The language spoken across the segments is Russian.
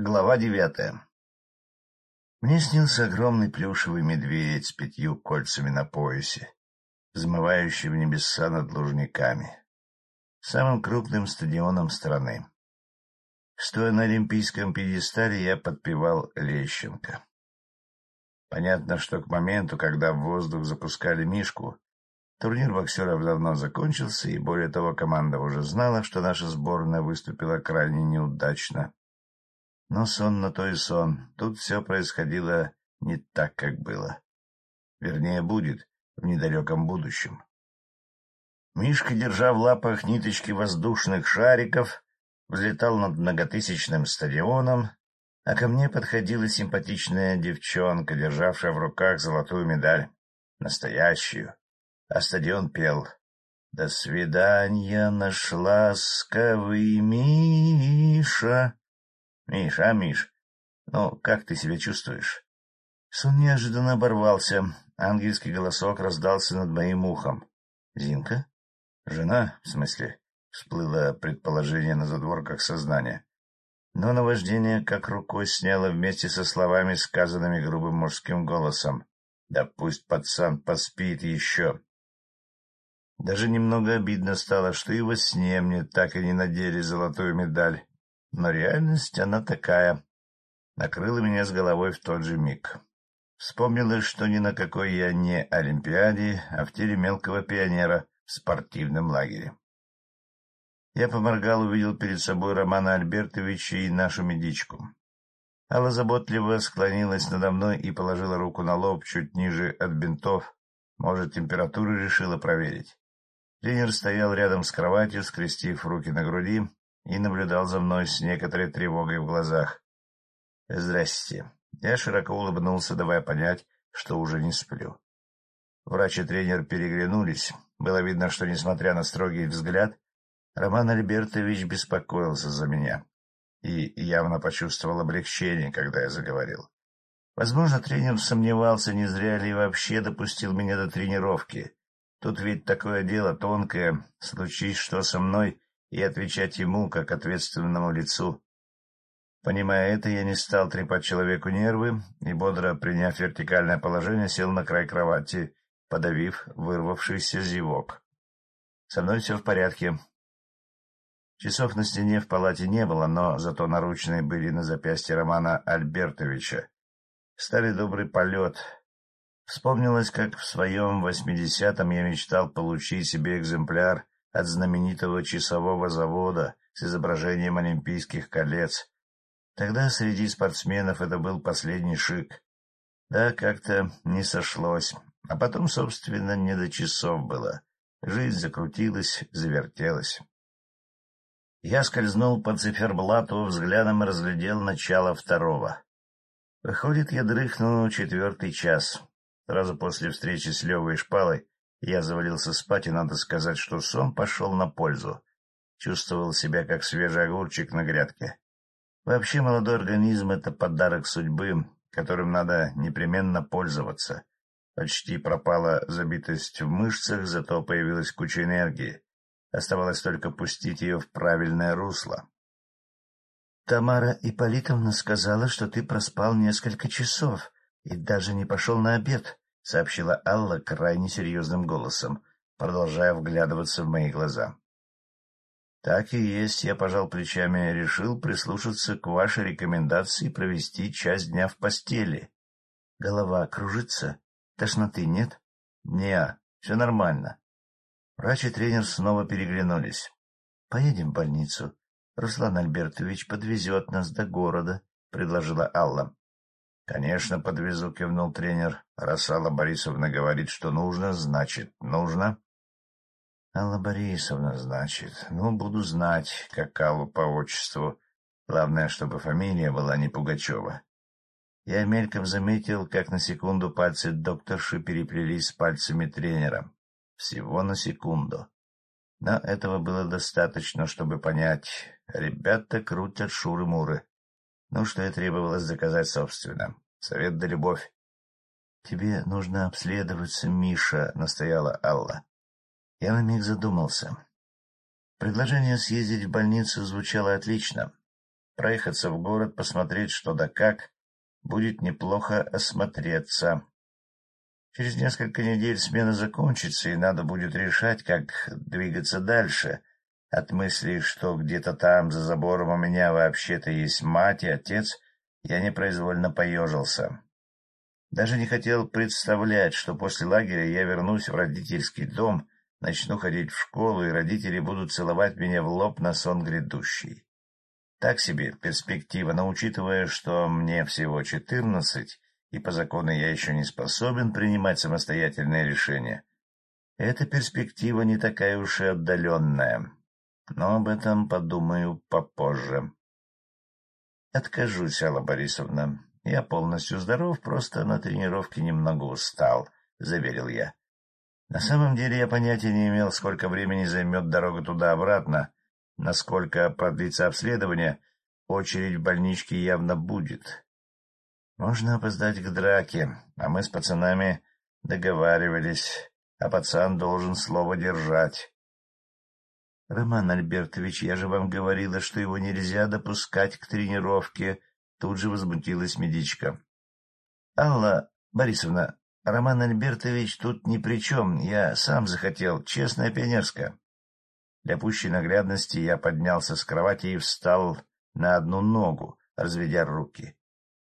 Глава девятая Мне снился огромный плюшевый медведь с пятью кольцами на поясе, взмывающий в небеса над лужниками, самым крупным стадионом страны. Стоя на олимпийском пьедестале, я подпевал Лещенко. Понятно, что к моменту, когда в воздух запускали Мишку, турнир боксеров давно закончился, и более того, команда уже знала, что наша сборная выступила крайне неудачно но сон на то и сон. Тут все происходило не так, как было. Вернее, будет в недалеком будущем. Мишка, держа в лапах ниточки воздушных шариков, взлетал над многотысячным стадионом, а ко мне подходила симпатичная девчонка, державшая в руках золотую медаль. Настоящую. А стадион пел «До свидания, наш ласковый Миша». — Миш, а, Миш, ну, как ты себя чувствуешь? Сон неожиданно оборвался. Ангельский голосок раздался над моим ухом. — Зинка? — Жена, в смысле? — всплыло предположение на задворках сознания. Но наваждение как рукой сняло вместе со словами, сказанными грубым мужским голосом. «Да пусть пацан поспит еще». Даже немного обидно стало, что и во сне мне так и не надели золотую медаль. Но реальность она такая. Накрыла меня с головой в тот же миг. Вспомнилось, что ни на какой я не Олимпиаде, а в теле мелкого пионера в спортивном лагере. Я поморгал, увидел перед собой Романа Альбертовича и нашу медичку. Алла заботливо склонилась надо мной и положила руку на лоб чуть ниже от бинтов. Может, температуру решила проверить. Тренер стоял рядом с кроватью, скрестив руки на груди, и наблюдал за мной с некоторой тревогой в глазах. — Здрасте. Я широко улыбнулся, давая понять, что уже не сплю. Врач и тренер переглянулись. Было видно, что, несмотря на строгий взгляд, Роман Альбертович беспокоился за меня и явно почувствовал облегчение, когда я заговорил. Возможно, тренер сомневался, не зря ли вообще допустил меня до тренировки. Тут ведь такое дело тонкое, случись что со мной, и отвечать ему, как ответственному лицу. Понимая это, я не стал трепать человеку нервы и, бодро приняв вертикальное положение, сел на край кровати, подавив вырвавшийся зевок. Со мной все в порядке. Часов на стене в палате не было, но зато наручные были на запястье Романа Альбертовича. Стали добрый полет. Вспомнилось, как в своем восьмидесятом я мечтал получить себе экземпляр от знаменитого часового завода с изображением Олимпийских колец. Тогда среди спортсменов это был последний шик. Да, как-то не сошлось. А потом, собственно, не до часов было. Жизнь закрутилась, завертелась. Я скользнул по циферблату взглядом разглядел начало второго. Выходит, я дрыхну четвертый час. Сразу после встречи с Левой и Шпалой я завалился спать, и надо сказать, что сон пошел на пользу. Чувствовал себя как свежий огурчик на грядке. Вообще молодой организм — это подарок судьбы, которым надо непременно пользоваться. Почти пропала забитость в мышцах, зато появилась куча энергии. Оставалось только пустить ее в правильное русло. — Тамара Ипполитовна сказала, что ты проспал несколько часов и даже не пошел на обед, — сообщила Алла крайне серьезным голосом, продолжая вглядываться в мои глаза. — Так и есть, я пожал плечами, решил прислушаться к вашей рекомендации провести часть дня в постели. Голова кружится? Тошноты нет? Не, все нормально. Врач и тренер снова переглянулись. — Поедем в больницу. Руслан Альбертович подвезет нас до города, — предложила Алла. — Конечно, подвезу, — кивнул тренер. — Раз Алла Борисовна говорит, что нужно, значит, нужно. — Алла Борисовна, значит. Ну, буду знать, как Аллу по отчеству. Главное, чтобы фамилия была не Пугачева. Я мельком заметил, как на секунду пальцы докторши переплелись с пальцами тренера. Всего на секунду. Но этого было достаточно, чтобы понять. Ребята крутят шуры-муры. Ну, что и требовалось заказать собственно. Совет да любовь. — Тебе нужно обследоваться, Миша, — настояла Алла. Я на миг задумался. Предложение съездить в больницу звучало отлично. проехаться в город, посмотреть что да как. Будет неплохо осмотреться. Через несколько недель смена закончится, и надо будет решать, как двигаться дальше. От мысли, что где-то там, за забором, у меня вообще-то есть мать и отец, я непроизвольно поежился. Даже не хотел представлять, что после лагеря я вернусь в родительский дом, начну ходить в школу, и родители будут целовать меня в лоб на сон грядущий. Так себе перспектива, но учитывая, что мне всего четырнадцать, и по закону я еще не способен принимать самостоятельные решения, эта перспектива не такая уж и отдаленная но об этом подумаю попозже. — Откажусь, Алла Борисовна. Я полностью здоров, просто на тренировке немного устал, — заверил я. На самом деле я понятия не имел, сколько времени займет дорога туда-обратно, насколько продлится обследование, очередь в больничке явно будет. Можно опоздать к драке, а мы с пацанами договаривались, а пацан должен слово держать. — Роман Альбертович, я же вам говорила, что его нельзя допускать к тренировке, — тут же возмутилась медичка. — Алла Борисовна, Роман Альбертович тут ни при чем, я сам захотел, честная пионерская. Для пущей наглядности я поднялся с кровати и встал на одну ногу, разведя руки.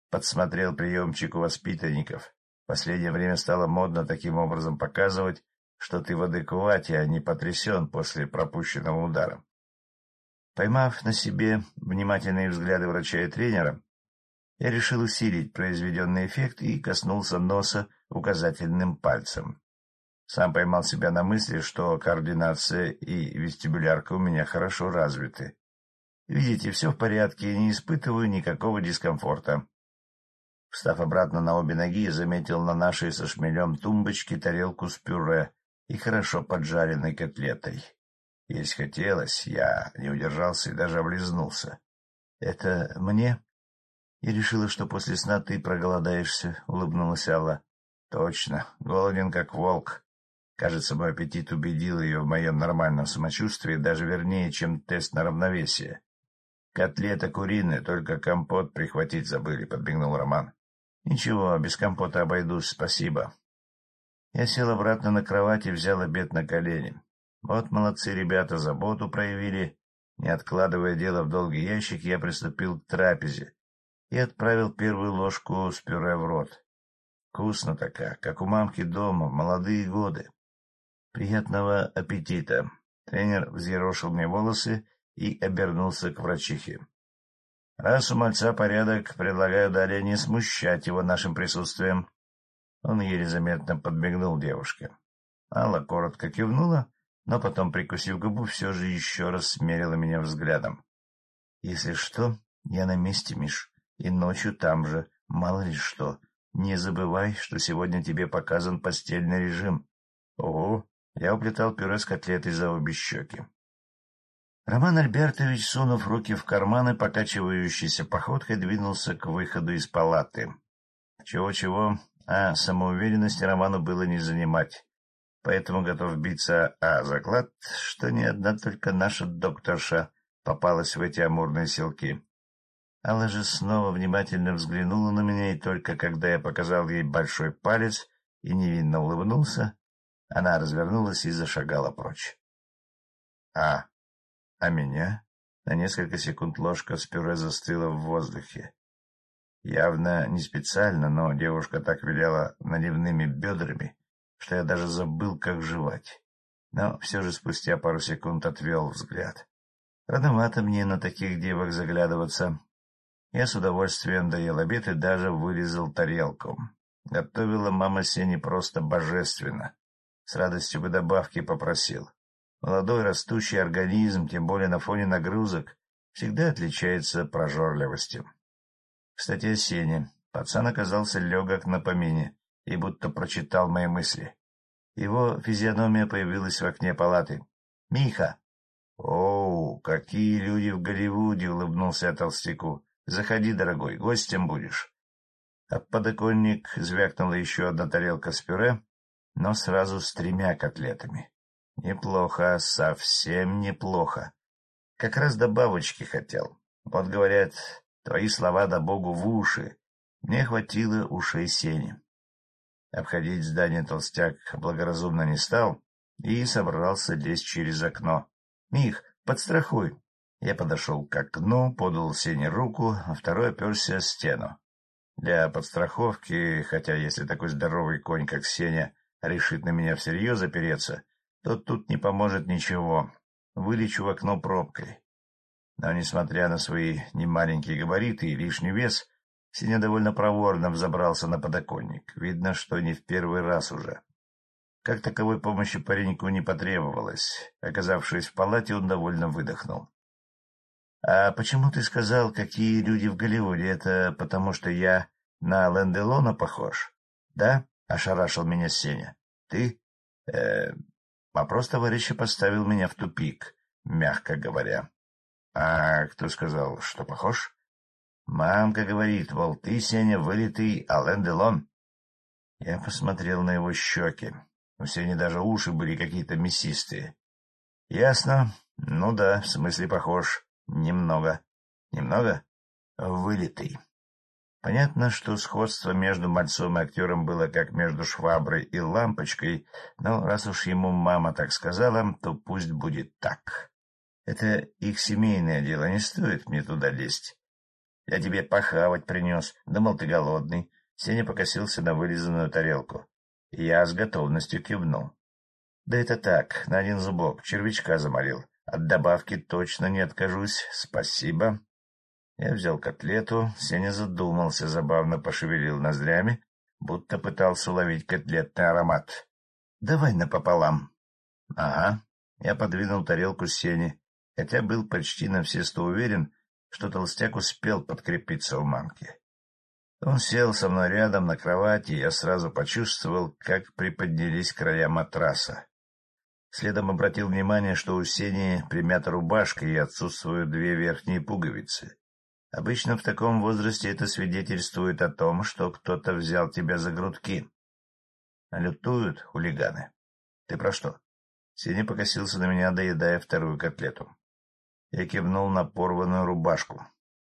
Подсмотрел приемчик у воспитанников. В последнее время стало модно таким образом показывать, что ты в адеквате, а не потрясен после пропущенного удара. Поймав на себе внимательные взгляды врача и тренера, я решил усилить произведенный эффект и коснулся носа указательным пальцем. Сам поймал себя на мысли, что координация и вестибулярка у меня хорошо развиты. Видите, все в порядке, не испытываю никакого дискомфорта. Встав обратно на обе ноги, заметил на нашей со шмелем тумбочке тарелку с пюре и хорошо поджаренной котлетой. Есть хотелось, я не удержался и даже облизнулся. — Это мне? — И решила, что после сна ты проголодаешься, — улыбнулась Алла. — Точно, голоден как волк. Кажется, мой аппетит убедил ее в моем нормальном самочувствии, даже вернее, чем тест на равновесие. — Котлета куриная, только компот прихватить забыли, — подбегнул Роман. — Ничего, без компота обойдусь, спасибо. Я сел обратно на кровать и взял обед на колени. Вот молодцы ребята, заботу проявили. Не откладывая дело в долгий ящик, я приступил к трапезе и отправил первую ложку с пюре в рот. Вкусно такая, как у мамки дома, в молодые годы. Приятного аппетита. Тренер взъерошил мне волосы и обернулся к врачихе. Раз у мальца порядок, предлагаю далее не смущать его нашим присутствием. Он еле заметно подмигнул девушке. Алла коротко кивнула, но потом, прикусив губу, все же еще раз смерила меня взглядом. — Если что, я на месте, Миш, и ночью там же, мало ли что. Не забывай, что сегодня тебе показан постельный режим. Ого, я уплетал пюре с котлетой за обе щеки. Роман Альбертович, сунув руки в карманы, покачивающейся походкой, двинулся к выходу из палаты. Чего-чего, а самоуверенности Роману было не занимать, поэтому готов биться а заклад, что ни одна только наша докторша попалась в эти амурные селки. Алла же снова внимательно взглянула на меня, и только когда я показал ей большой палец и невинно улыбнулся, она развернулась и зашагала прочь. — А, а меня? На несколько секунд ложка с пюре застыла в воздухе. Явно не специально, но девушка так велела наливными бедрами, что я даже забыл, как жевать. Но все же спустя пару секунд отвел взгляд. Рановато мне на таких девок заглядываться. Я с удовольствием доел обед и даже вырезал тарелку. Готовила мама Сени просто божественно. С радостью бы добавки попросил. Молодой растущий организм, тем более на фоне нагрузок, всегда отличается прожорливостью. Кстати, о Сене. Пацан оказался легок на помине и будто прочитал мои мысли. Его физиономия появилась в окне палаты. — Миха! — Оу, какие люди в Голливуде! — улыбнулся я толстяку. — Заходи, дорогой, гостем будешь. Об подоконник звякнула еще одна тарелка с пюре, но сразу с тремя котлетами. Неплохо, совсем неплохо. Как раз добавочки хотел. Вот, говорят, твои слова да богу в уши. Мне хватило ушей сени. Обходить здание толстяк благоразумно не стал и собрался лезть через окно. — Мих, подстрахуй. Я подошел к окну, подал Сене руку, а второй оперся о стену. Для подстраховки, хотя если такой здоровый конь, как Сеня, решит на меня всерьез опереться, то тут не поможет ничего. Вылечу в окно пробкой. Но, несмотря на свои немаленькие габариты и лишний вес, Сеня довольно проворно взобрался на подоконник. Видно, что не в первый раз уже. Как таковой помощи пареньку не потребовалось. Оказавшись в палате, он довольно выдохнул. — А почему ты сказал, какие люди в Голливуде? Это потому, что я на Лэнделона похож? — Да? — ошарашил меня Сеня. — Ты? Э, Вопрос товарища поставил меня в тупик, мягко говоря. — А кто сказал, что похож? — Мамка говорит, мол, ты, Сеня, вылитый Ален Делон. Я посмотрел на его щеки. У Сени даже уши были какие-то мясистые. — Ясно. Ну да, в смысле похож. Немного. Немного? Вылитый. Понятно, что сходство между мальцом и актером было как между шваброй и лампочкой, но раз уж ему мама так сказала, то пусть будет так. Это их семейное дело, не стоит мне туда лезть. Я тебе похавать принес, думал, ты голодный. Сеня покосился на вырезанную тарелку. Я с готовностью кивнул. Да это так, на один зубок, червячка заморил. От добавки точно не откажусь, спасибо. Я взял котлету, Сеня задумался, забавно пошевелил ноздрями, будто пытался уловить котлетный аромат. — Давай напополам. — Ага. Я подвинул тарелку Сене, хотя был почти на все сто уверен, что толстяк успел подкрепиться у мамки. Он сел со мной рядом на кровати, и я сразу почувствовал, как приподнялись края матраса. Следом обратил внимание, что у Сени примята рубашка и отсутствуют две верхние пуговицы. Обычно в таком возрасте это свидетельствует о том, что кто-то взял тебя за грудки. Лютуют хулиганы. Ты про что? Сеня покосился на меня, доедая вторую котлету. Я кивнул на порванную рубашку.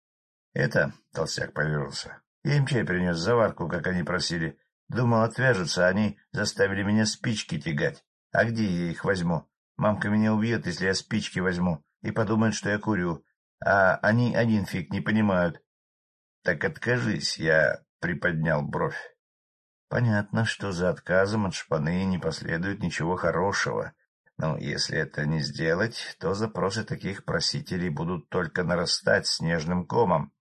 — Это, — толстяк повернулся, — я им чай принес, заварку, как они просили. Думал, отвяжутся, они заставили меня спички тягать. А где я их возьму? Мамка меня убьет, если я спички возьму, и подумает, что я курю а они один фиг не понимают. — Так откажись, я приподнял бровь. Понятно, что за отказом от шпаны не последует ничего хорошего, но если это не сделать, то запросы таких просителей будут только нарастать снежным комом.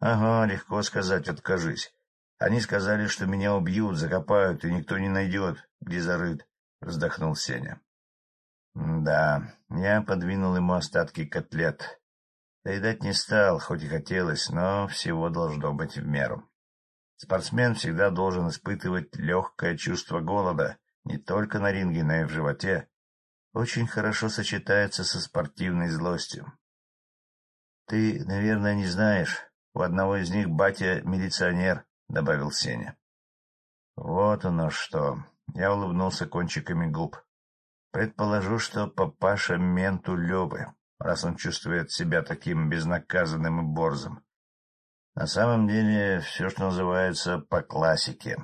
Ага, легко сказать «откажись». Они сказали, что меня убьют, закопают, и никто не найдет, где зарыт, — вздохнул Сеня. — Да, я подвинул ему остатки котлет. Доедать не стал, хоть и хотелось, но всего должно быть в меру. Спортсмен всегда должен испытывать легкое чувство голода, не только на ринге, но и в животе. Очень хорошо сочетается со спортивной злостью. — Ты, наверное, не знаешь, у одного из них батя милиционер, — добавил Сеня. — Вот оно что. Я улыбнулся кончиками губ. Предположу, что папаша менту Лёбы раз он чувствует себя таким безнаказанным и борзым. На самом деле, все, что называется, по классике.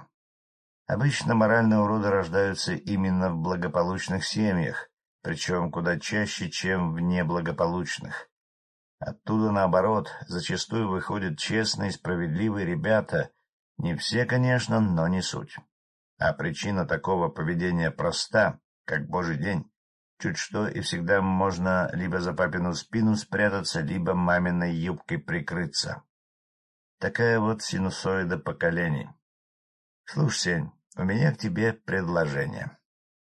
Обычно моральные уроды рождаются именно в благополучных семьях, причем куда чаще, чем в неблагополучных. Оттуда, наоборот, зачастую выходят честные справедливые ребята, не все, конечно, но не суть. А причина такого поведения проста, как божий день. Чуть что, и всегда можно либо за папину спину спрятаться, либо маминой юбкой прикрыться. Такая вот синусоида поколений. Слушай, Сень, у меня к тебе предложение.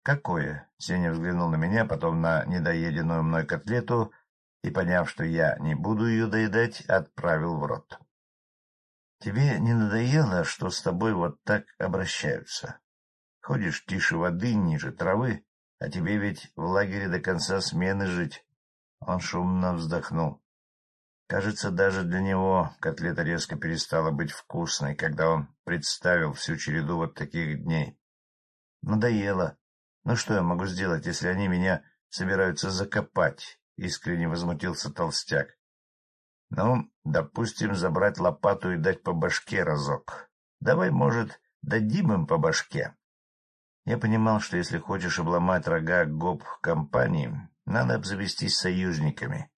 Какое? Сеня взглянул на меня, потом на недоеденную мной котлету и, поняв, что я не буду ее доедать, отправил в рот. Тебе не надоело, что с тобой вот так обращаются? Ходишь тише воды, ниже травы, а тебе ведь в лагере до конца смены жить. Он шумно вздохнул. Кажется, даже для него котлета резко перестала быть вкусной, когда он представил всю череду вот таких дней. Надоело. Ну что я могу сделать, если они меня собираются закопать? Искренне возмутился толстяк. Ну, допустим, забрать лопату и дать по башке разок. Давай, может, дадим им по башке. Я понимал, что если хочешь обломать рога гоп-компании, надо обзавестись союзниками.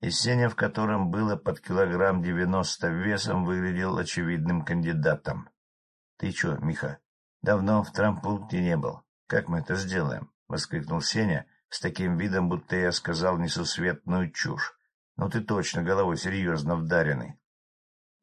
И Сеня, в котором было под килограмм девяносто весом, выглядел очевидным кандидатом. — Ты чё, Миха, давно в трампункте не был. Как мы это сделаем? — воскликнул Сеня с таким видом, будто я сказал несусветную чушь. Ну ты точно головой серьезно вдаренный.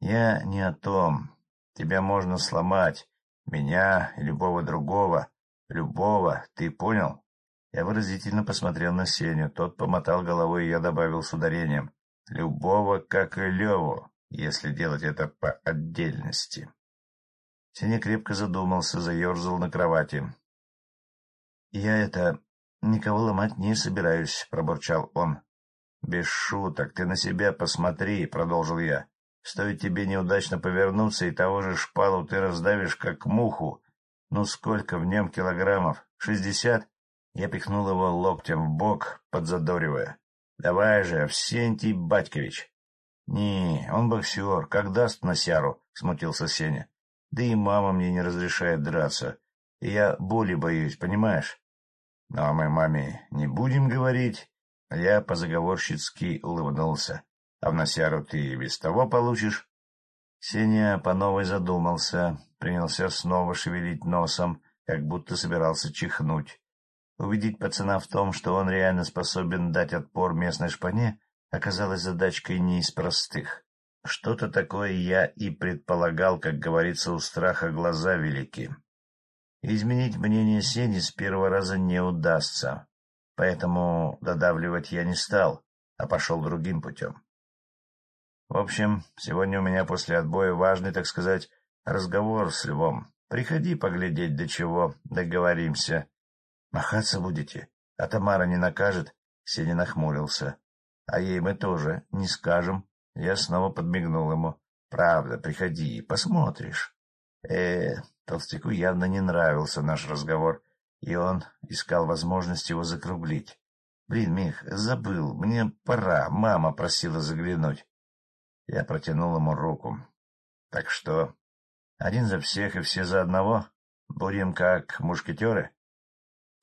Я не о том. Тебя можно сломать. Меня и любого другого. Любого. Ты понял? Я выразительно посмотрел на Сеню. Тот помотал головой, и я добавил с ударением. Любого, как и Леву, если делать это по отдельности. Сеня крепко задумался, заерзал на кровати. — Я это... никого ломать не собираюсь, — пробурчал он. — Без шуток, ты на себя посмотри, — продолжил я. — Стоит тебе неудачно повернуться, и того же шпалу ты раздавишь, как муху. Ну сколько в нем килограммов? Шестьдесят? Я пихнул его локтем в бок, подзадоривая. — Давай же, Овсентий Батькович. — Не, он боксер, как даст на сяру, — смутился Сеня. — Да и мама мне не разрешает драться. И я боли боюсь, понимаешь? — Ну, а мы маме не будем говорить. Я позаговорщицки улыбнулся. — А в носяру ты без того получишь? Сеня по новой задумался, принялся снова шевелить носом, как будто собирался чихнуть. Убедить пацана в том, что он реально способен дать отпор местной шпане, оказалось задачкой не из простых. Что-то такое я и предполагал, как говорится, у страха глаза велики. Изменить мнение Сени с первого раза не удастся. Поэтому додавливать я не стал, а пошел другим путем. В общем, сегодня у меня после отбоя важный, так сказать, разговор с Львом. Приходи поглядеть, до чего договоримся. Махаться будете, а Тамара не накажет? Сеня нахмурился. А ей мы тоже не скажем. Я снова подмигнул ему. Правда, приходи, посмотришь. Э, толстяку явно не нравился наш разговор и он искал возможность его закруглить. — Блин, Мих, забыл, мне пора, мама просила заглянуть. Я протянул ему руку. — Так что, один за всех и все за одного? Будем как мушкетеры?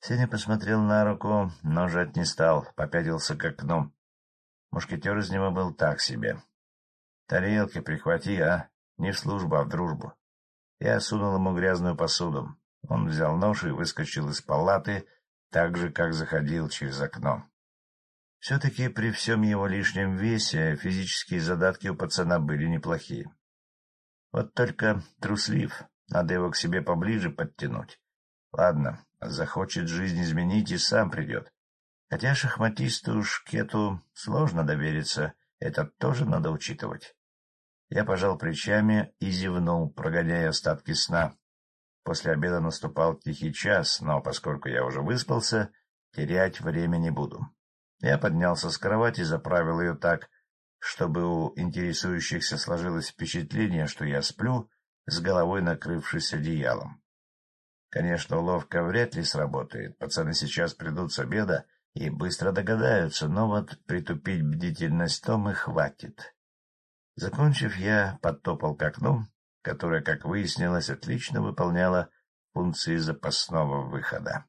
Сеня посмотрел на руку, но жать не стал, попятился к окну. Мушкетер из него был так себе. — Тарелки прихвати, а? Не в службу, а в дружбу. Я сунул ему грязную посуду. Он взял нож и выскочил из палаты, так же, как заходил через окно. Все-таки при всем его лишнем весе физические задатки у пацана были неплохие. Вот только труслив, надо его к себе поближе подтянуть. Ладно, захочет жизнь изменить и сам придет. Хотя шахматисту Шкету сложно довериться, это тоже надо учитывать. Я пожал плечами и зевнул, прогоняя остатки сна. После обеда наступал тихий час, но поскольку я уже выспался, терять время не буду. Я поднялся с кровати заправил ее так, чтобы у интересующихся сложилось впечатление, что я сплю, с головой накрывшись одеялом. Конечно, уловка вряд ли сработает. Пацаны сейчас придут с обеда и быстро догадаются, но вот притупить бдительность Том и хватит. Закончив, я подтопал к окну которая, как выяснилось, отлично выполняла функции запасного выхода.